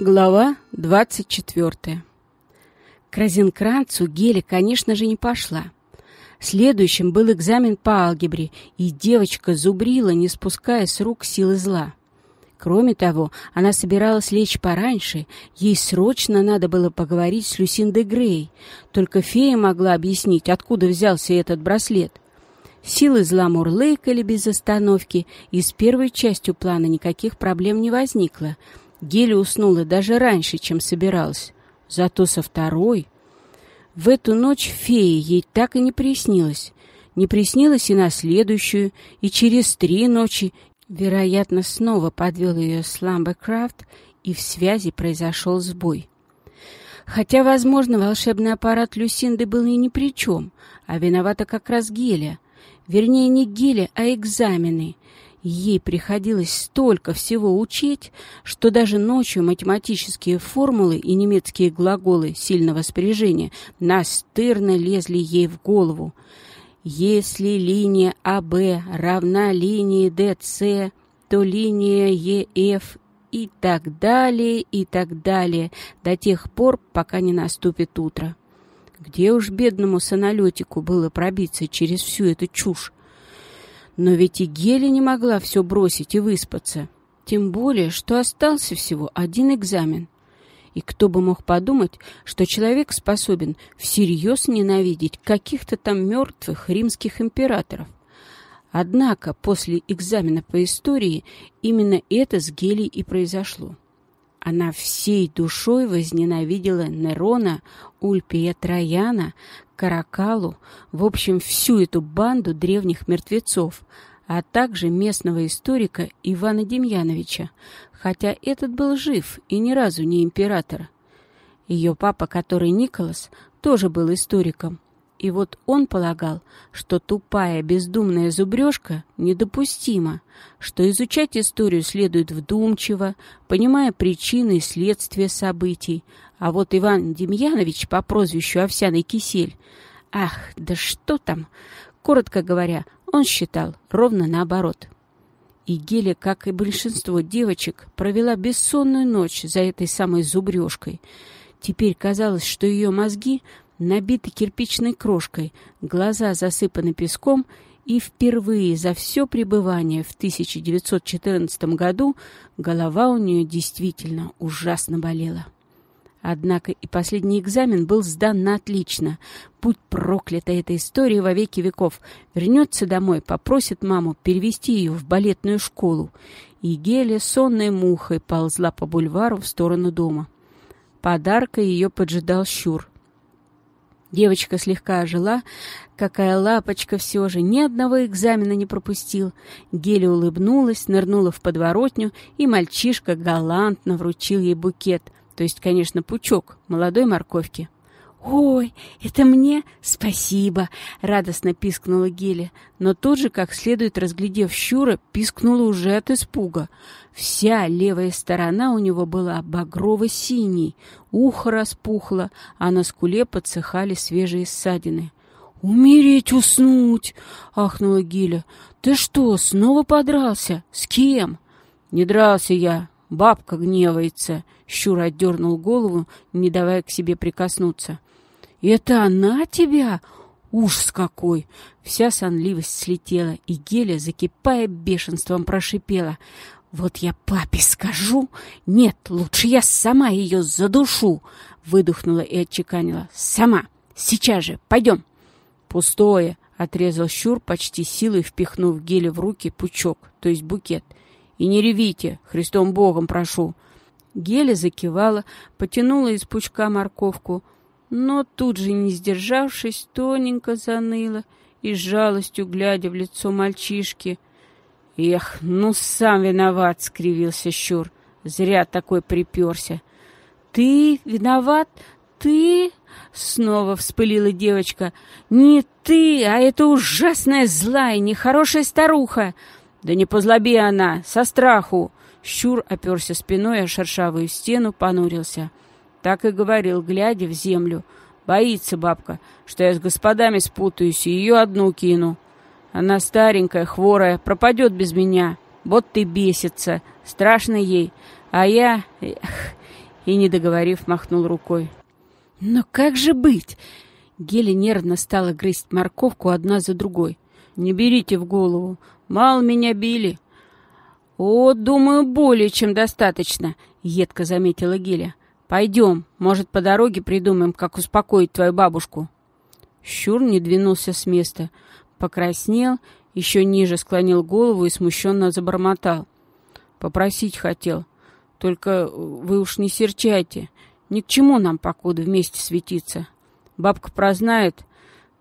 Глава 24. К Розенкранцу Геля, конечно же, не пошла. Следующим был экзамен по алгебре, и девочка зубрила, не спуская с рук силы зла. Кроме того, она собиралась лечь пораньше, ей срочно надо было поговорить с Люсиндой Грей. Только фея могла объяснить, откуда взялся этот браслет. Силы зла мурлыкали без остановки, и с первой частью плана никаких проблем не возникло — Геля уснула даже раньше, чем собиралась. Зато со второй... В эту ночь фея ей так и не приснилась. Не приснилась и на следующую, и через три ночи. Вероятно, снова подвел ее Сламберкрафт, и в связи произошел сбой. Хотя, возможно, волшебный аппарат Люсинды был и ни при чем, а виновата как раз Геля. Вернее, не Геля, а экзамены — Ей приходилось столько всего учить, что даже ночью математические формулы и немецкие глаголы сильного спряжения настырно лезли ей в голову. Если линия АБ равна линии ДС, то линия ЕФ и так далее, и так далее, до тех пор, пока не наступит утро. Где уж бедному саналетику было пробиться через всю эту чушь? Но ведь и Гели не могла все бросить и выспаться. Тем более, что остался всего один экзамен. И кто бы мог подумать, что человек способен всерьез ненавидеть каких-то там мертвых римских императоров. Однако после экзамена по истории именно это с Гелей и произошло. Она всей душой возненавидела Нерона, Ульпия Трояна, Каракалу, в общем, всю эту банду древних мертвецов, а также местного историка Ивана Демьяновича, хотя этот был жив и ни разу не император. Ее папа, который Николас, тоже был историком, и вот он полагал, что тупая бездумная зубрежка недопустима, что изучать историю следует вдумчиво, понимая причины и следствия событий. А вот Иван Демьянович по прозвищу Овсяный Кисель, ах, да что там, коротко говоря, он считал ровно наоборот. И Геля, как и большинство девочек, провела бессонную ночь за этой самой зубрежкой. Теперь казалось, что ее мозги набиты кирпичной крошкой, глаза засыпаны песком, и впервые за все пребывание в 1914 году голова у нее действительно ужасно болела. Однако и последний экзамен был сдан на отлично. Будь проклята эта история во веки веков. Вернется домой, попросит маму перевести ее в балетную школу. И Геля сонной мухой ползла по бульвару в сторону дома. Подарка ее поджидал Щур. Девочка слегка ожила. Какая лапочка все же, ни одного экзамена не пропустил. Геля улыбнулась, нырнула в подворотню, и мальчишка галантно вручил ей букет, то есть, конечно, пучок молодой морковки. «Ой, это мне? Спасибо!» — радостно пискнула Геля, но тут же, как следует разглядев Щура, пискнула уже от испуга. Вся левая сторона у него была багрово-синей, ухо распухло, а на скуле подсыхали свежие ссадины. «Умереть, уснуть!» — ахнула Гиля. «Ты что, снова подрался? С кем?» «Не дрался я. Бабка гневается!» Щур отдернул голову, не давая к себе прикоснуться. «Это она тебя? Ужас какой!» Вся сонливость слетела, и Геля, закипая бешенством, прошипела. «Вот я папе скажу! Нет, лучше я сама ее задушу!» Выдохнула и отчеканила. «Сама! Сейчас же! Пойдем!» «Пустое!» — отрезал Щур, почти силой впихнув Геле в руки пучок, то есть букет. «И не ревите! Христом Богом прошу!» Геля закивала, потянула из пучка морковку — но тут же, не сдержавшись, тоненько заныла и с жалостью, глядя в лицо мальчишки. «Эх, ну сам виноват!» — скривился Щур. «Зря такой приперся». «Ты виноват? Ты?» — снова вспылила девочка. «Не ты, а эта ужасная злая, нехорошая старуха!» «Да не позлоби она, со страху!» Щур оперся спиной о шершавую стену, понурился. Так и говорил, глядя в землю. Боится бабка, что я с господами спутаюсь и ее одну кину. Она старенькая, хворая, пропадет без меня. Вот ты бесится. Страшно ей. А я... Эх, и, не договорив, махнул рукой. «Но как же быть?» Геля нервно стала грызть морковку одна за другой. «Не берите в голову. Мало меня били». «О, думаю, более чем достаточно», — едко заметила Геля. «Пойдем, может, по дороге придумаем, как успокоить твою бабушку». Щур не двинулся с места, покраснел, еще ниже склонил голову и смущенно забормотал. «Попросить хотел. Только вы уж не серчайте. Ни к чему нам, покуда вместе светиться. Бабка прознает,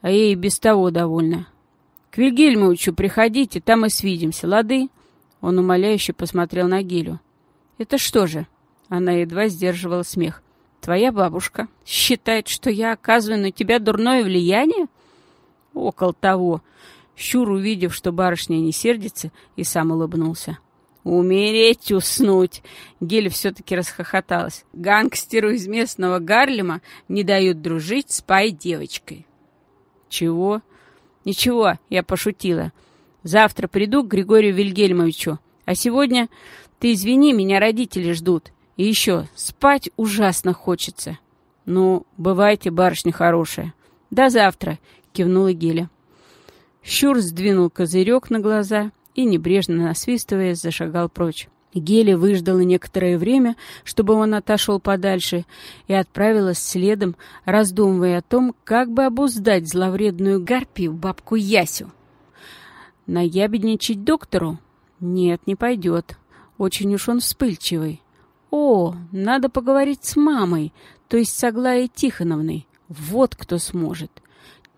а ей и без того довольна. К Вильгельмовичу приходите, там и свидимся, лады?» Он умоляюще посмотрел на Гелю. «Это что же?» Она едва сдерживала смех. «Твоя бабушка считает, что я оказываю на тебя дурное влияние?» «Около того». Щур, увидев, что барышня не сердится, и сам улыбнулся. «Умереть, уснуть!» Геля все-таки расхохоталась. «Гангстеру из местного Гарлема не дают дружить с пай-девочкой». «Чего?» «Ничего, я пошутила. Завтра приду к Григорию Вильгельмовичу. А сегодня ты извини, меня родители ждут. И еще, спать ужасно хочется. Ну, бывайте, барышня хорошая. До завтра, кивнула Геля. Щур сдвинул козырек на глаза и, небрежно насвистывая, зашагал прочь. Геля выждала некоторое время, чтобы он отошел подальше, и отправилась следом, раздумывая о том, как бы обуздать зловредную гарпию бабку Ясю. Наябедничать доктору? Нет, не пойдет. Очень уж он вспыльчивый. О, надо поговорить с мамой, то есть с Аглаей Тихоновной. Вот кто сможет.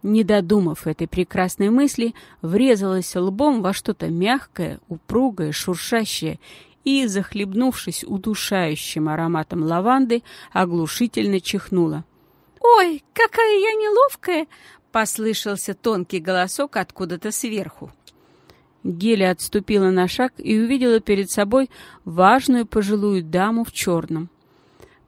Не додумав этой прекрасной мысли, врезалась лбом во что-то мягкое, упругое, шуршащее и, захлебнувшись удушающим ароматом лаванды, оглушительно чихнула. «Ой, какая я неловкая!» — послышался тонкий голосок откуда-то сверху. Геля отступила на шаг и увидела перед собой важную пожилую даму в черном.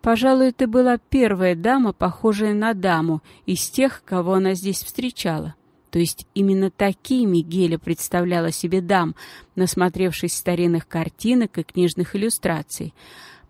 Пожалуй, это была первая дама, похожая на даму, из тех, кого она здесь встречала. То есть именно такими Геля представляла себе дам, насмотревшись старинных картинок и книжных иллюстраций.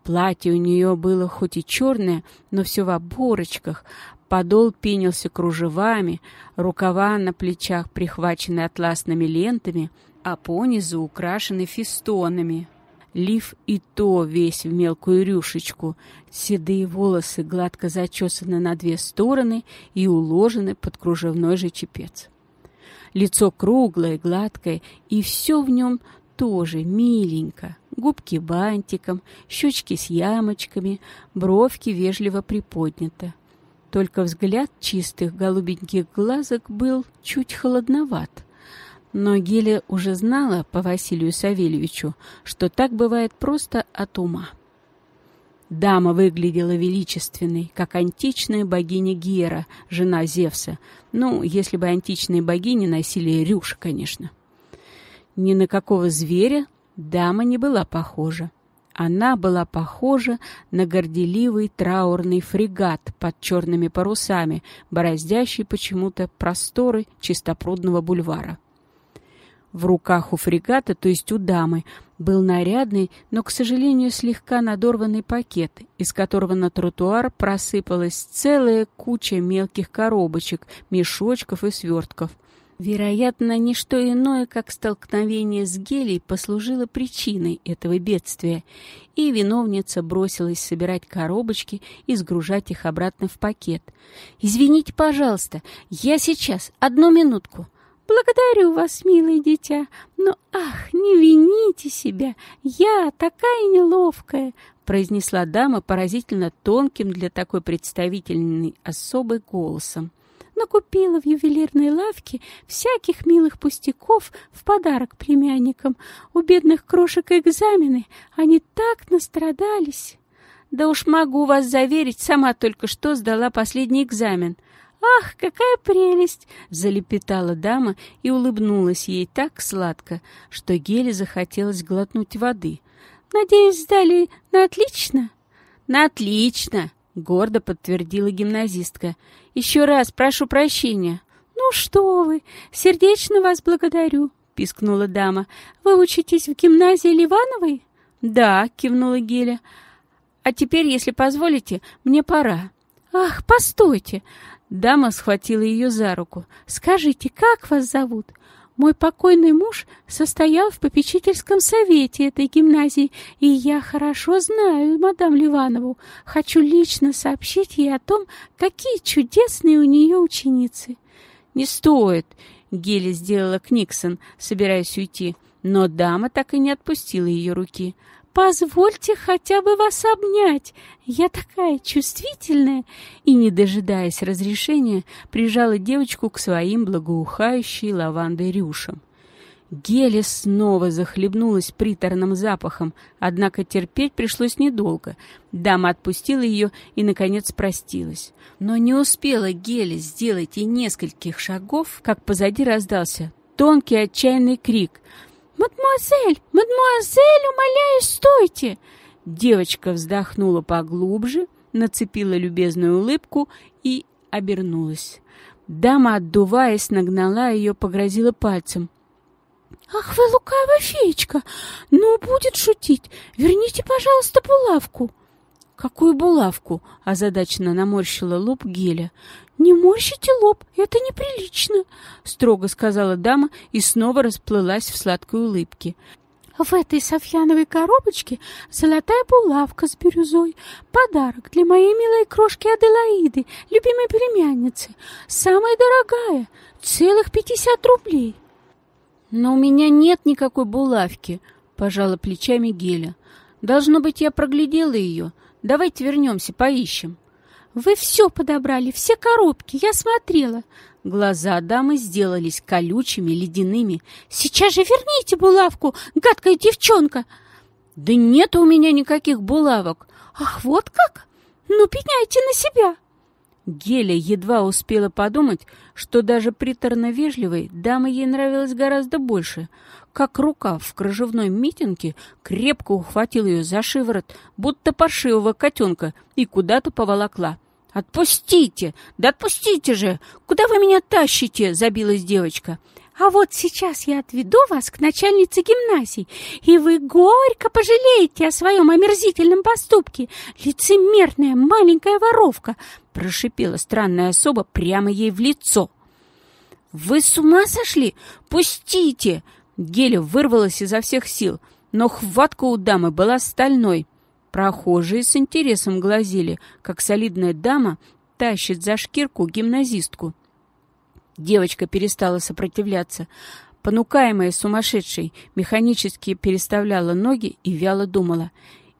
Платье у нее было хоть и черное, но все в оборочках, Подол пенился кружевами, рукава на плечах прихвачены атласными лентами, а понизу украшены фистонами. Лиф и то весь в мелкую рюшечку. Седые волосы гладко зачесаны на две стороны и уложены под кружевной же чепец. Лицо круглое, гладкое, и все в нем тоже миленько. Губки бантиком, щечки с ямочками, бровки вежливо приподняты. Только взгляд чистых голубеньких глазок был чуть холодноват. Но Геля уже знала по Василию Савельевичу, что так бывает просто от ума. Дама выглядела величественной, как античная богиня Гера, жена Зевса. Ну, если бы античные богини носили рюш, конечно. Ни на какого зверя дама не была похожа. Она была похожа на горделивый траурный фрегат под черными парусами, бороздящий почему-то просторы чистопрудного бульвара. В руках у фрегата, то есть у дамы, был нарядный, но, к сожалению, слегка надорванный пакет, из которого на тротуар просыпалась целая куча мелких коробочек, мешочков и свертков — Вероятно, не что иное, как столкновение с гелей послужило причиной этого бедствия, и виновница бросилась собирать коробочки и сгружать их обратно в пакет. «Извините, пожалуйста, я сейчас, одну минутку». «Благодарю вас, милое дитя, но, ах, не вините себя, я такая неловкая», произнесла дама поразительно тонким для такой представительной особой голосом накупила в ювелирной лавке всяких милых пустяков в подарок племянникам. У бедных крошек экзамены, они так настрадались. Да уж могу вас заверить, сама только что сдала последний экзамен. «Ах, какая прелесть!» — залепетала дама и улыбнулась ей так сладко, что Геле захотелось глотнуть воды. «Надеюсь, сдали на отлично?» «На отлично!» — гордо подтвердила гимназистка. «Еще раз прошу прощения». «Ну что вы, сердечно вас благодарю», — пискнула дама. «Вы учитесь в гимназии Ливановой?» «Да», — кивнула Геля. А теперь, если позволите, мне пора». «Ах, постойте!» Дама схватила ее за руку. «Скажите, как вас зовут?» Мой покойный муж состоял в попечительском совете этой гимназии, и я хорошо знаю мадам Ливанову. Хочу лично сообщить ей о том, какие чудесные у нее ученицы. Не стоит, Гели сделала Книксон, собираясь уйти, но дама так и не отпустила ее руки. Позвольте хотя бы вас обнять. Я такая чувствительная. И, не дожидаясь разрешения, прижала девочку к своим благоухающей лавандой рюшам. Геля снова захлебнулась приторным запахом, однако терпеть пришлось недолго. Дама отпустила ее и, наконец, простилась. Но не успела Геля сделать и нескольких шагов, как позади раздался тонкий отчаянный крик — «Мадемуазель! Мадемуазель, умоляю, стойте!» Девочка вздохнула поглубже, нацепила любезную улыбку и обернулась. Дама, отдуваясь, нагнала ее, погрозила пальцем. «Ах вы лукавая феечка! Ну, будет шутить! Верните, пожалуйста, булавку!» «Какую булавку?» — озадаченно наморщила лоб Геля. «Не морщите лоб, это неприлично», — строго сказала дама и снова расплылась в сладкой улыбке. «В этой софьяновой коробочке золотая булавка с бирюзой. Подарок для моей милой крошки Аделаиды, любимой племянницы. Самая дорогая, целых пятьдесят рублей». «Но у меня нет никакой булавки», — пожала плечами Геля. «Должно быть, я проглядела ее. Давайте вернемся, поищем». «Вы все подобрали, все коробки, я смотрела». Глаза дамы сделались колючими, ледяными. «Сейчас же верните булавку, гадкая девчонка!» «Да нет у меня никаких булавок!» «Ах, вот как? Ну, пеняйте на себя!» Геля едва успела подумать, что даже приторно-вежливой дама ей нравилась гораздо больше. Как рука в кружевной митинге крепко ухватил ее за шиворот, будто паршивого котенка, и куда-то поволокла. «Отпустите! Да отпустите же! Куда вы меня тащите?» — забилась девочка. А вот сейчас я отведу вас к начальнице гимназии, и вы горько пожалеете о своем омерзительном поступке. Лицемерная маленькая воровка!» — прошипела странная особа прямо ей в лицо. «Вы с ума сошли? Пустите!» Геля вырвалась изо всех сил, но хватка у дамы была стальной. Прохожие с интересом глазели, как солидная дама тащит за шкирку гимназистку. Девочка перестала сопротивляться. Понукаемая сумасшедшей, механически переставляла ноги и вяло думала.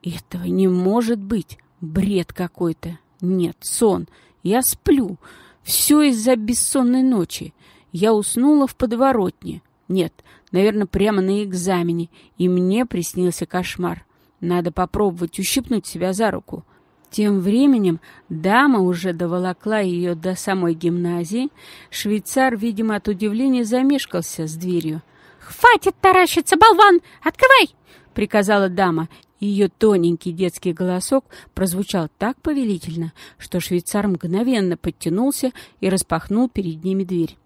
«Этого не может быть! Бред какой-то! Нет, сон! Я сплю! Все из-за бессонной ночи! Я уснула в подворотне! Нет, наверное, прямо на экзамене, и мне приснился кошмар! Надо попробовать ущипнуть себя за руку!» Тем временем дама уже доволокла ее до самой гимназии. Швейцар, видимо, от удивления замешкался с дверью. «Хватит таращиться, болван! Открывай!» — приказала дама. Ее тоненький детский голосок прозвучал так повелительно, что швейцар мгновенно подтянулся и распахнул перед ними дверь.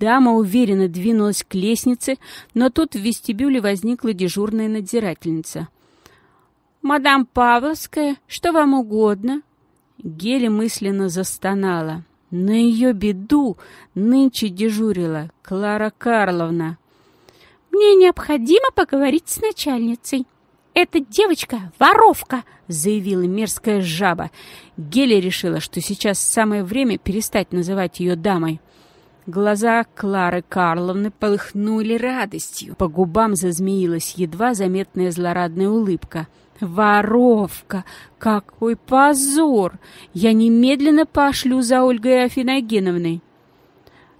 Дама уверенно двинулась к лестнице, но тут в вестибюле возникла дежурная надзирательница — «Мадам Павловская, что вам угодно?» Геля мысленно застонала. На ее беду нынче дежурила Клара Карловна. «Мне необходимо поговорить с начальницей. Эта девочка — воровка!» — заявила мерзкая жаба. Геля решила, что сейчас самое время перестать называть ее дамой. Глаза Клары Карловны полыхнули радостью. По губам зазмеилась едва заметная злорадная улыбка — Воровка! Какой позор! Я немедленно пошлю за Ольгой Афиногеновной.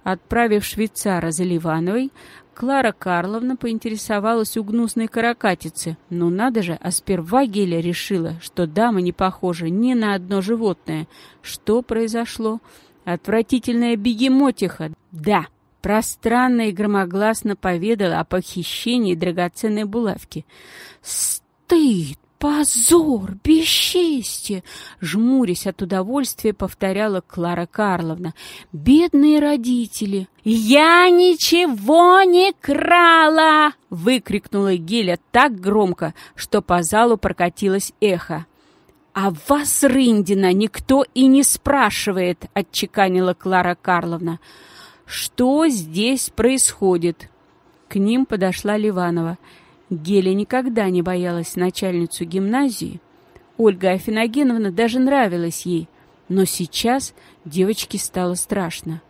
Отправив швейцара за Ливановой, Клара Карловна поинтересовалась у гнусной каракатицы. Ну надо же, а сперва Геля решила, что дама не похожа ни на одно животное. Что произошло? Отвратительная бегемотиха. Да, пространно и громогласно поведала о похищении драгоценной булавки. Стыд! «Позор! Бесчестие!» — жмурясь от удовольствия, повторяла Клара Карловна. «Бедные родители!» «Я ничего не крала!» — выкрикнула Геля так громко, что по залу прокатилось эхо. «А вас, Рындина, никто и не спрашивает», — отчеканила Клара Карловна. «Что здесь происходит?» К ним подошла Ливанова. Геля никогда не боялась начальницу гимназии. Ольга Афиногеновна даже нравилась ей, но сейчас девочке стало страшно.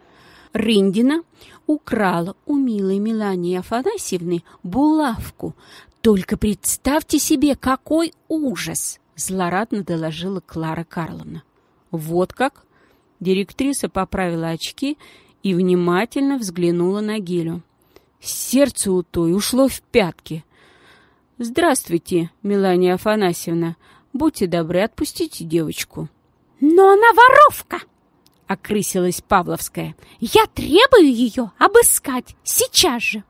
Рындина украла у милой Мелании Афанасьевны булавку. Только представьте себе, какой ужас! Злорадно доложила Клара Карловна. Вот как? Директриса поправила очки и внимательно взглянула на Гелю. Сердце у той ушло в пятки. «Здравствуйте, Мелания Афанасьевна. Будьте добры, отпустите девочку». «Но она воровка!» — окрысилась Павловская. «Я требую ее обыскать сейчас же!»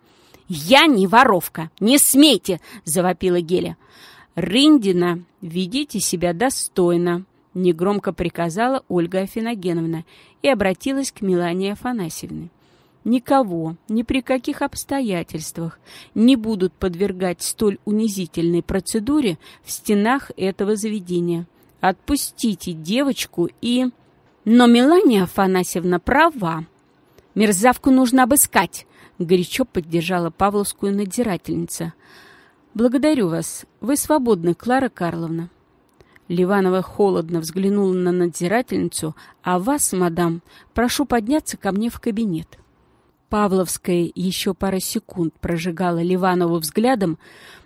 «Я не воровка! Не смейте!» — завопила Геля. «Рындина, ведите себя достойно!» — негромко приказала Ольга Афиногеновна и обратилась к Мелании Афанасьевне. Никого, ни при каких обстоятельствах не будут подвергать столь унизительной процедуре в стенах этого заведения. Отпустите девочку и... Но Мелания Афанасьевна права. Мерзавку нужно обыскать, горячо поддержала Павловскую надзирательница. Благодарю вас. Вы свободны, Клара Карловна. Ливанова холодно взглянула на надзирательницу, а вас, мадам, прошу подняться ко мне в кабинет. Павловская еще пара секунд прожигала Ливанову взглядом,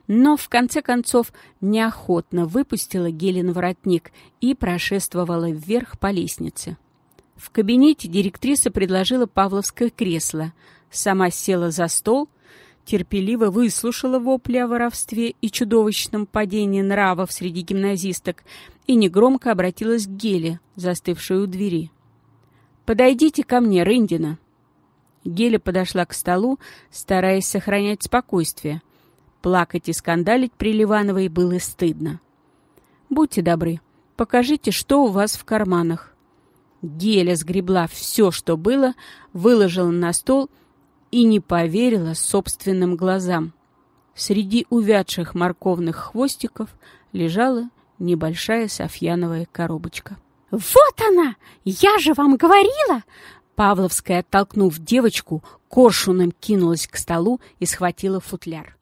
но в конце концов неохотно выпустила Гелен воротник и прошествовала вверх по лестнице. В кабинете директриса предложила Павловское кресло, сама села за стол, терпеливо выслушала вопли о воровстве и чудовищном падении нравов среди гимназисток и негромко обратилась к Геле, застывшей у двери. «Подойдите ко мне, Рындина!» Геля подошла к столу, стараясь сохранять спокойствие. Плакать и скандалить при Ливановой было стыдно. «Будьте добры, покажите, что у вас в карманах». Геля сгребла все, что было, выложила на стол и не поверила собственным глазам. Среди увядших морковных хвостиков лежала небольшая софьяновая коробочка. «Вот она! Я же вам говорила!» Павловская, оттолкнув девочку, коршуном кинулась к столу и схватила футляр.